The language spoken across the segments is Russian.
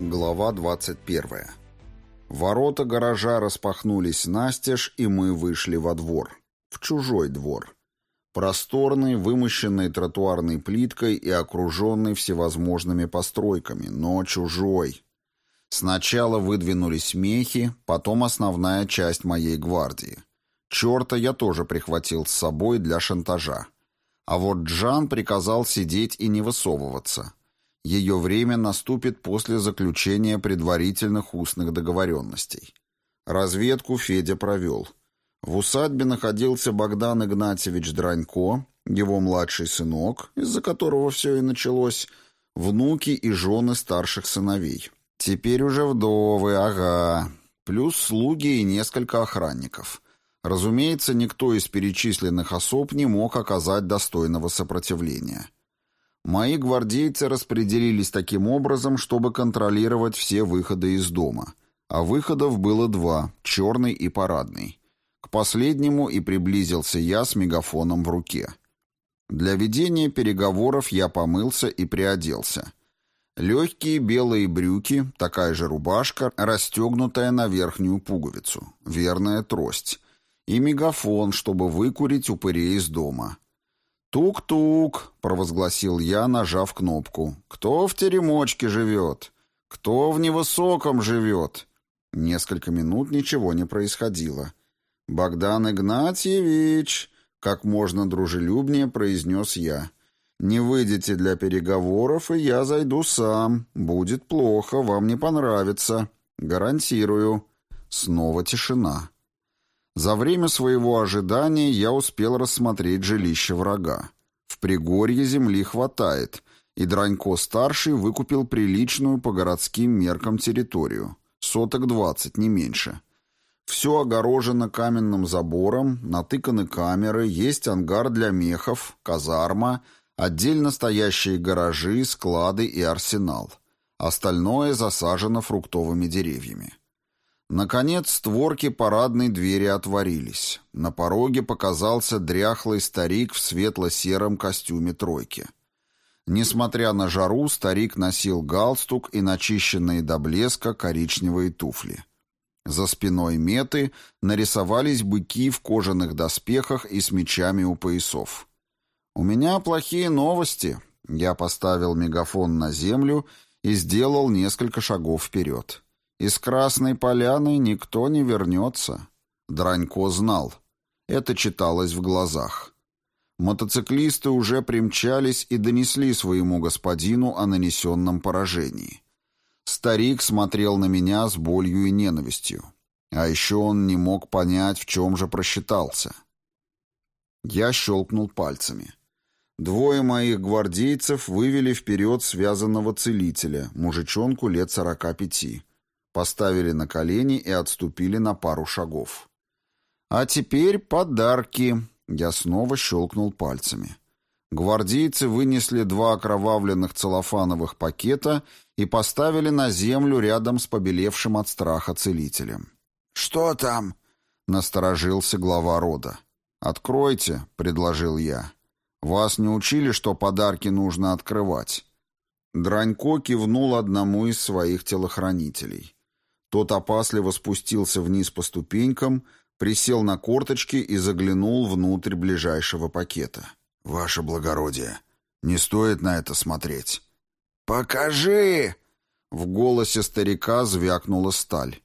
Глава 21. Ворота гаража распахнулись настежь, и мы вышли во двор. В чужой двор. Просторный, вымощенный тротуарной плиткой и окруженный всевозможными постройками, но чужой. Сначала выдвинулись мехи, потом основная часть моей гвардии. Черта я тоже прихватил с собой для шантажа. А вот Джан приказал сидеть и не высовываться. Ее время наступит после заключения предварительных устных договоренностей. Разведку Федя провел. В усадьбе находился Богдан Игнатьевич Дранько, его младший сынок, из-за которого все и началось, внуки и жены старших сыновей. Теперь уже вдовы, ага. Плюс слуги и несколько охранников. Разумеется, никто из перечисленных особ не мог оказать достойного сопротивления. Мои гвардейцы распределились таким образом, чтобы контролировать все выходы из дома. А выходов было два — черный и парадный. К последнему и приблизился я с мегафоном в руке. Для ведения переговоров я помылся и приоделся. Легкие белые брюки, такая же рубашка, расстегнутая на верхнюю пуговицу, верная трость. И мегафон, чтобы выкурить упырей из дома. «Тук-тук», — провозгласил я, нажав кнопку. «Кто в теремочке живет? Кто в невысоком живет?» Несколько минут ничего не происходило. «Богдан Игнатьевич», — как можно дружелюбнее произнес я, — «не выйдете для переговоров, и я зайду сам. Будет плохо, вам не понравится. Гарантирую». Снова тишина. За время своего ожидания я успел рассмотреть жилище врага. В Пригорье земли хватает, и Дранько-старший выкупил приличную по городским меркам территорию. Соток двадцать, не меньше. Все огорожено каменным забором, натыканы камеры, есть ангар для мехов, казарма, отдельно стоящие гаражи, склады и арсенал. Остальное засажено фруктовыми деревьями. Наконец створки парадной двери отворились. На пороге показался дряхлый старик в светло-сером костюме тройки. Несмотря на жару, старик носил галстук и начищенные до блеска коричневые туфли. За спиной меты нарисовались быки в кожаных доспехах и с мечами у поясов. «У меня плохие новости», — я поставил мегафон на землю и сделал несколько шагов вперед. Из Красной Поляны никто не вернется. Дранько знал. Это читалось в глазах. Мотоциклисты уже примчались и донесли своему господину о нанесенном поражении. Старик смотрел на меня с болью и ненавистью. А еще он не мог понять, в чем же просчитался. Я щелкнул пальцами. Двое моих гвардейцев вывели вперед связанного целителя, мужичонку лет сорока пяти поставили на колени и отступили на пару шагов. «А теперь подарки!» Я снова щелкнул пальцами. Гвардейцы вынесли два окровавленных целлофановых пакета и поставили на землю рядом с побелевшим от страха целителем. «Что там?» — насторожился глава рода. «Откройте», — предложил я. «Вас не учили, что подарки нужно открывать?» Дранько кивнул одному из своих телохранителей. Тот опасливо спустился вниз по ступенькам, присел на корточки и заглянул внутрь ближайшего пакета. «Ваше благородие, не стоит на это смотреть». «Покажи!» В голосе старика звякнула сталь.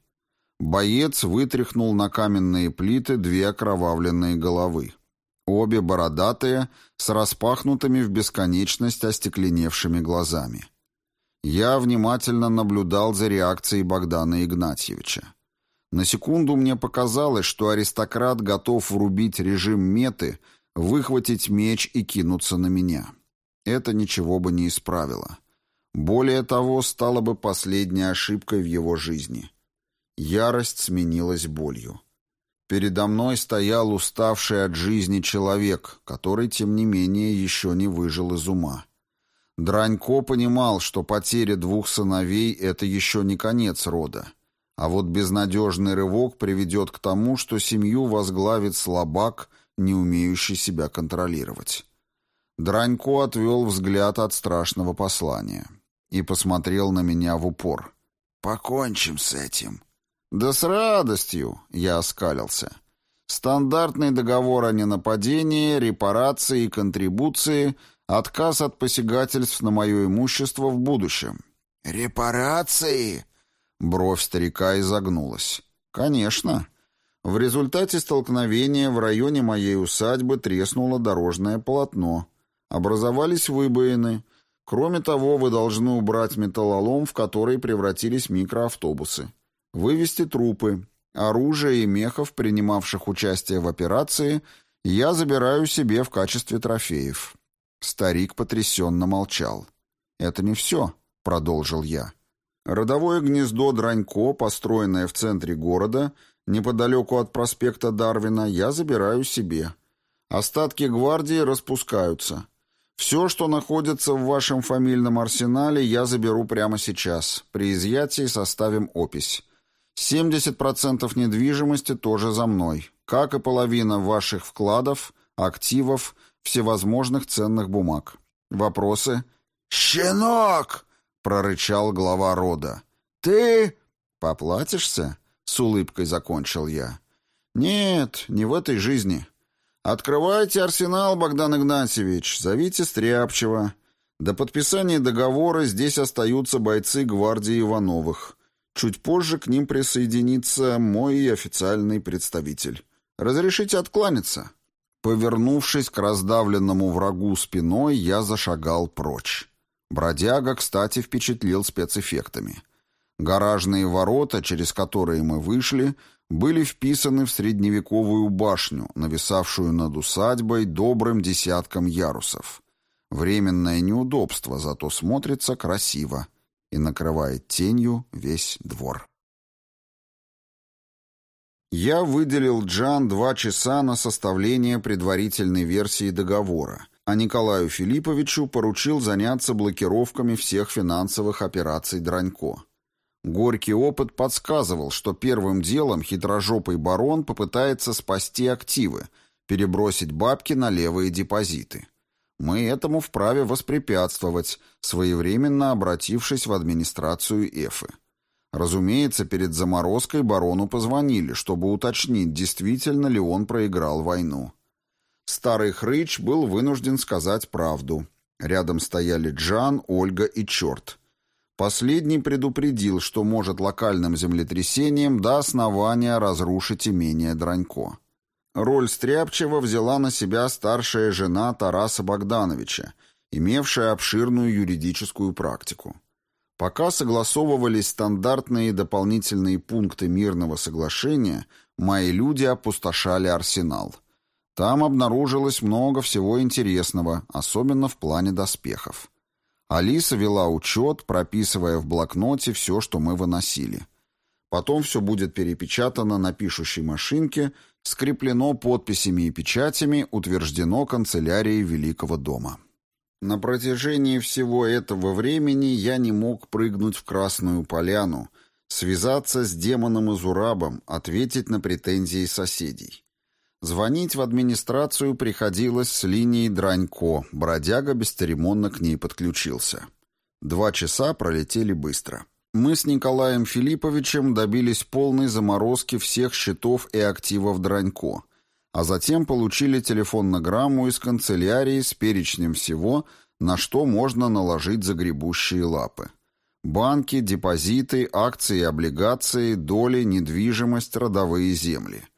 Боец вытряхнул на каменные плиты две окровавленные головы. Обе бородатые, с распахнутыми в бесконечность остекленевшими глазами. Я внимательно наблюдал за реакцией Богдана Игнатьевича. На секунду мне показалось, что аристократ готов врубить режим меты, выхватить меч и кинуться на меня. Это ничего бы не исправило. Более того, стало бы последней ошибкой в его жизни. Ярость сменилась болью. Передо мной стоял уставший от жизни человек, который, тем не менее, еще не выжил из ума. Дранько понимал, что потеря двух сыновей — это еще не конец рода. А вот безнадежный рывок приведет к тому, что семью возглавит слабак, не умеющий себя контролировать. Дранько отвел взгляд от страшного послания и посмотрел на меня в упор. покончим с этим». «Да с радостью!» — я оскалился. «Стандартный договор о ненападении, репарации и контрибуции, отказ от посягательств на мое имущество в будущем». «Репарации?» Бровь старика изогнулась. «Конечно. В результате столкновения в районе моей усадьбы треснуло дорожное полотно. Образовались выбоины. Кроме того, вы должны убрать металлолом, в который превратились микроавтобусы. Вывести трупы. Оружие и мехов, принимавших участие в операции, я забираю себе в качестве трофеев». Старик потрясенно молчал. «Это не все», — продолжил я. «Родовое гнездо Дранько, построенное в центре города, — неподалеку от проспекта Дарвина, я забираю себе. Остатки гвардии распускаются. Все, что находится в вашем фамильном арсенале, я заберу прямо сейчас. При изъятии составим опись. 70% недвижимости тоже за мной, как и половина ваших вкладов, активов, всевозможных ценных бумаг. Вопросы? «Щенок!» — прорычал глава рода. «Ты...» «Поплатишься?» — с улыбкой закончил я. «Нет, не в этой жизни. Открывайте арсенал, Богдан Игнатьевич, зовите Стряпчева. До подписания договора здесь остаются бойцы гвардии Ивановых. Чуть позже к ним присоединится мой официальный представитель. Разрешите откланяться?» Повернувшись к раздавленному врагу спиной, я зашагал прочь. Бродяга, кстати, впечатлил спецэффектами. Гаражные ворота, через которые мы вышли, были вписаны в средневековую башню, нависавшую над усадьбой добрым десятком ярусов. Временное неудобство, зато смотрится красиво и накрывает тенью весь двор. Я выделил Джан два часа на составление предварительной версии договора, а Николаю Филипповичу поручил заняться блокировками всех финансовых операций Дранько. Горький опыт подсказывал, что первым делом хитрожопый барон попытается спасти активы, перебросить бабки на левые депозиты. Мы этому вправе воспрепятствовать, своевременно обратившись в администрацию Эфы. Разумеется, перед заморозкой барону позвонили, чтобы уточнить, действительно ли он проиграл войну. Старый хрыч был вынужден сказать правду. Рядом стояли Джан, Ольга и Черт. Последний предупредил, что может локальным землетрясением до основания разрушить имение Дранько. Роль Стряпчева взяла на себя старшая жена Тараса Богдановича, имевшая обширную юридическую практику. Пока согласовывались стандартные и дополнительные пункты мирного соглашения, мои люди опустошали арсенал. Там обнаружилось много всего интересного, особенно в плане доспехов. Алиса вела учет, прописывая в блокноте все, что мы выносили. Потом все будет перепечатано на пишущей машинке, скреплено подписями и печатями, утверждено канцелярией Великого дома. На протяжении всего этого времени я не мог прыгнуть в Красную Поляну, связаться с демоном Изурабом, ответить на претензии соседей. Звонить в администрацию приходилось с линией Дранько, бродяга бесцеремонно к ней подключился. Два часа пролетели быстро. Мы с Николаем Филипповичем добились полной заморозки всех счетов и активов Дранько, а затем получили телефоннограмму из канцелярии с перечнем всего, на что можно наложить загребущие лапы. Банки, депозиты, акции и облигации, доли, недвижимость, родовые земли –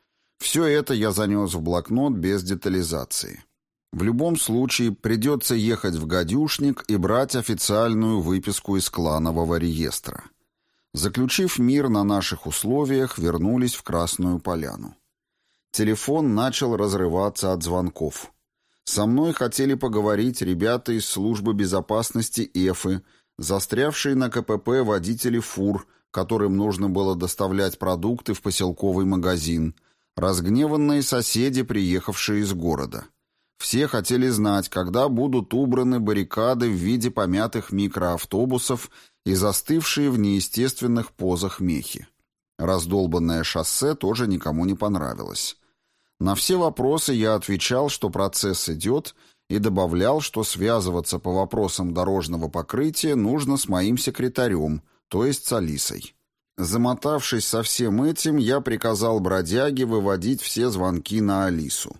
все это я занес в блокнот без детализации. В любом случае придется ехать в гадюшник и брать официальную выписку из кланового реестра. Заключив мир на наших условиях, вернулись в Красную Поляну. Телефон начал разрываться от звонков. Со мной хотели поговорить ребята из службы безопасности ЭФы, застрявшие на КПП водители фур, которым нужно было доставлять продукты в поселковый магазин, Разгневанные соседи, приехавшие из города. Все хотели знать, когда будут убраны баррикады в виде помятых микроавтобусов и застывшие в неестественных позах мехи. Раздолбанное шоссе тоже никому не понравилось. На все вопросы я отвечал, что процесс идет, и добавлял, что связываться по вопросам дорожного покрытия нужно с моим секретарем, то есть с Алисой. Замотавшись со всем этим, я приказал бродяге выводить все звонки на Алису.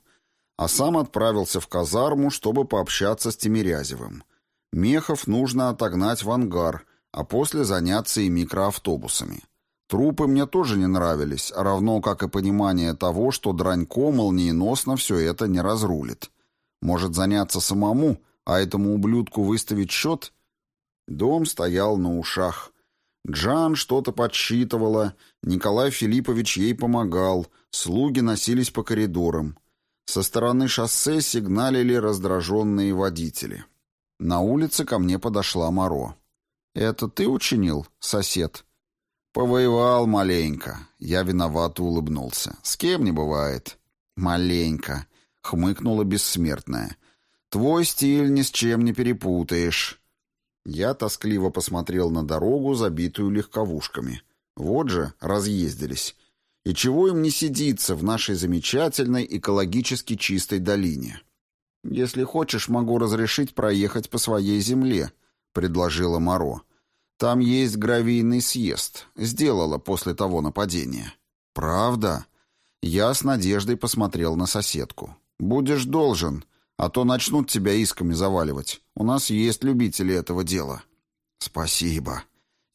А сам отправился в казарму, чтобы пообщаться с Тимирязевым. Мехов нужно отогнать в ангар, а после заняться и микроавтобусами. Трупы мне тоже не нравились, равно как и понимание того, что Дранько молниеносно все это не разрулит. Может заняться самому, а этому ублюдку выставить счет? Дом стоял на ушах. Джан что-то подсчитывала, Николай Филиппович ей помогал, слуги носились по коридорам. Со стороны шоссе сигналили раздраженные водители. На улице ко мне подошла Моро. «Это ты учинил, сосед?» «Повоевал маленько». Я виновато улыбнулся. «С кем не бывает?» «Маленько», — хмыкнула бессмертная. «Твой стиль ни с чем не перепутаешь». Я тоскливо посмотрел на дорогу, забитую легковушками. Вот же, разъездились. И чего им не сидится в нашей замечательной экологически чистой долине? «Если хочешь, могу разрешить проехать по своей земле», — предложила Моро. «Там есть гравийный съезд. Сделала после того нападения». «Правда?» Я с надеждой посмотрел на соседку. «Будешь должен, а то начнут тебя исками заваливать. У нас есть любители этого дела». «Спасибо».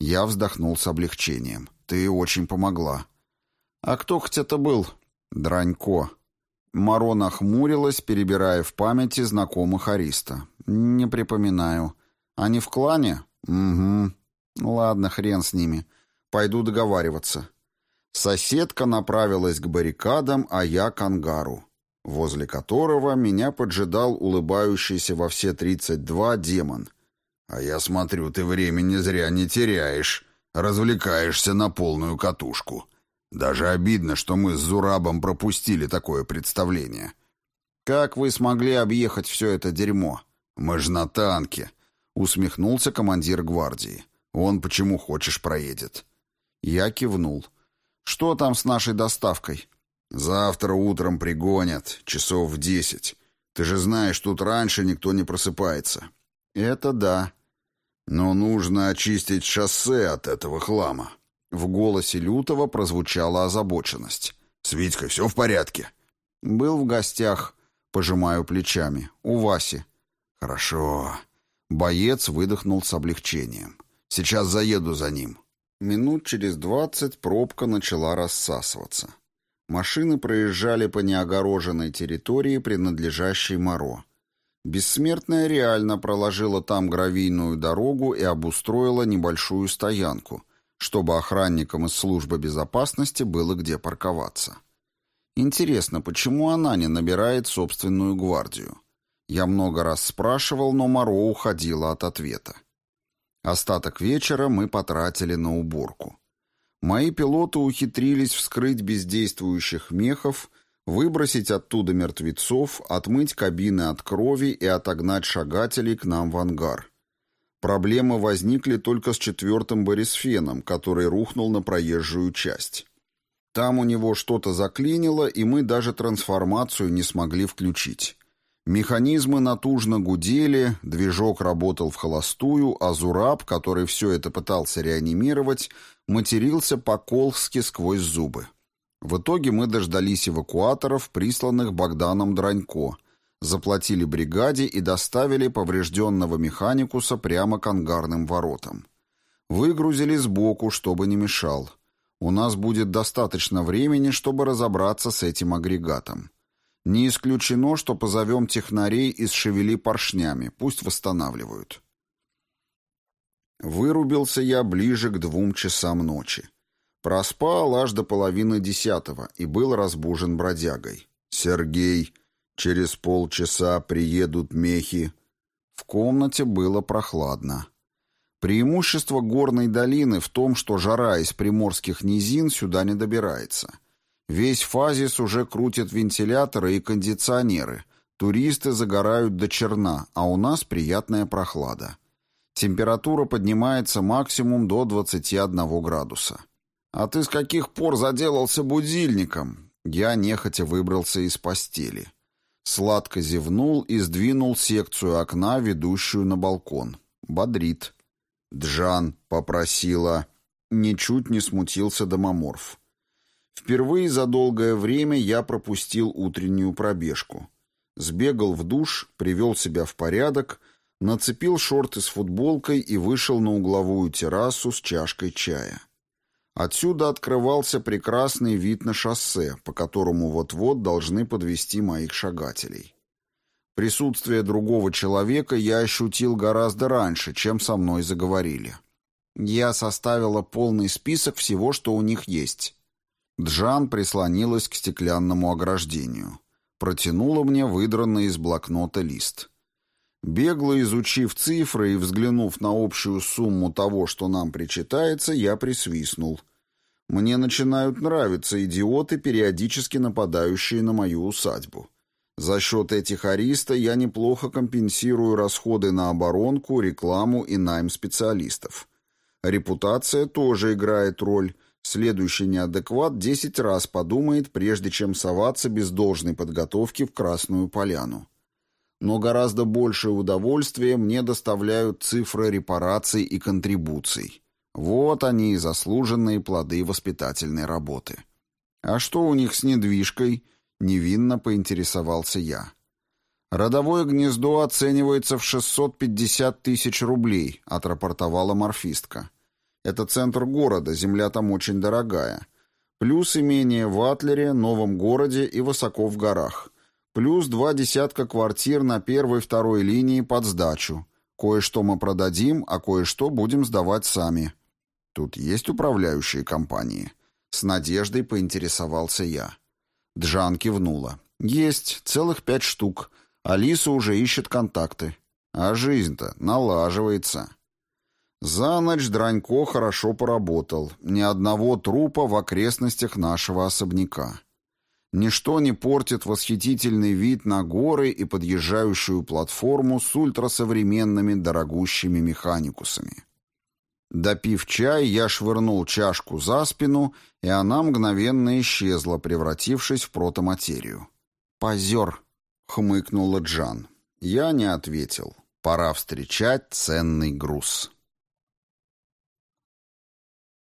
Я вздохнул с облегчением. «Ты очень помогла». «А кто хоть это был?» «Дранько». Маро нахмурилась, перебирая в памяти знакомых Ариста. «Не припоминаю. Они в клане?» «Угу. Ладно, хрен с ними. Пойду договариваться». Соседка направилась к баррикадам, а я к ангару возле которого меня поджидал улыбающийся во все тридцать два демон. «А я смотрю, ты времени зря не теряешь, развлекаешься на полную катушку. Даже обидно, что мы с Зурабом пропустили такое представление». «Как вы смогли объехать все это дерьмо?» «Мы же на танке», — усмехнулся командир гвардии. «Он почему хочешь проедет». Я кивнул. «Что там с нашей доставкой?» Завтра утром пригонят, часов в десять. Ты же знаешь, тут раньше никто не просыпается. Это да. Но нужно очистить шоссе от этого хлама. В голосе Лютого прозвучала озабоченность. «С Витькой все в порядке?» «Был в гостях», — пожимаю плечами. «У Васи». «Хорошо». Боец выдохнул с облегчением. «Сейчас заеду за ним». Минут через двадцать пробка начала рассасываться. Машины проезжали по неогороженной территории, принадлежащей Моро. Бессмертная реально проложила там гравийную дорогу и обустроила небольшую стоянку, чтобы охранникам из службы безопасности было где парковаться. Интересно, почему она не набирает собственную гвардию? Я много раз спрашивал, но Моро уходила от ответа. Остаток вечера мы потратили на уборку. Мои пилоты ухитрились вскрыть бездействующих мехов, выбросить оттуда мертвецов, отмыть кабины от крови и отогнать шагателей к нам в ангар. Проблемы возникли только с четвертым Борисфеном, который рухнул на проезжую часть. Там у него что-то заклинило, и мы даже трансформацию не смогли включить. Механизмы натужно гудели, движок работал в холостую, а Зураб, который все это пытался реанимировать, матерился по-колски сквозь зубы. В итоге мы дождались эвакуаторов, присланных Богданом Дранько, заплатили бригаде и доставили поврежденного механикуса прямо к ангарным воротам. Выгрузили сбоку, чтобы не мешал. У нас будет достаточно времени, чтобы разобраться с этим агрегатом. Не исключено, что позовем технарей из шевели поршнями, пусть восстанавливают. Вырубился я ближе к двум часам ночи. Проспал аж до половины десятого и был разбужен бродягой. «Сергей, через полчаса приедут мехи». В комнате было прохладно. Преимущество горной долины в том, что жара из приморских низин сюда не добирается. Весь фазис уже крутит вентиляторы и кондиционеры. Туристы загорают до черна, а у нас приятная прохлада. Температура поднимается максимум до 21 градуса. «А ты с каких пор заделался будильником?» Я нехотя выбрался из постели. Сладко зевнул и сдвинул секцию окна, ведущую на балкон. Бодрит. Джан попросила... Ничуть не смутился домоморф. Впервые за долгое время я пропустил утреннюю пробежку. Сбегал в душ, привел себя в порядок, нацепил шорты с футболкой и вышел на угловую террасу с чашкой чая. Отсюда открывался прекрасный вид на шоссе, по которому вот-вот должны подвести моих шагателей. Присутствие другого человека я ощутил гораздо раньше, чем со мной заговорили. Я составила полный список всего, что у них есть. Джан прислонилась к стеклянному ограждению. Протянула мне выдранный из блокнота лист. Бегло изучив цифры и взглянув на общую сумму того, что нам причитается, я присвистнул. Мне начинают нравиться идиоты, периодически нападающие на мою усадьбу. За счет этих ариста я неплохо компенсирую расходы на оборонку, рекламу и найм специалистов. Репутация тоже играет роль. Следующий неадекват десять раз подумает, прежде чем соваться без должной подготовки в Красную Поляну. Но гораздо большее удовольствие мне доставляют цифры репараций и контрибуций. Вот они и заслуженные плоды воспитательной работы. А что у них с недвижкой – Невинно поинтересовался я. «Родовое гнездо оценивается в 650 тысяч рублей», — отрапортовала морфистка. «Это центр города, земля там очень дорогая. Плюс имение в Атлере, Новом городе и высоко в горах. Плюс два десятка квартир на первой-второй линии под сдачу. Кое-что мы продадим, а кое-что будем сдавать сами». «Тут есть управляющие компании?» С надеждой поинтересовался я. Джан кивнула. «Есть, целых пять штук. Алиса уже ищет контакты. А жизнь-то налаживается». За ночь Дранько хорошо поработал. Ни одного трупа в окрестностях нашего особняка. Ничто не портит восхитительный вид на горы и подъезжающую платформу с ультрасовременными дорогущими механикусами. Допив чай, я швырнул чашку за спину, и она мгновенно исчезла, превратившись в протоматерию. «Позер!» — хмыкнула Джан. Я не ответил. Пора встречать ценный груз.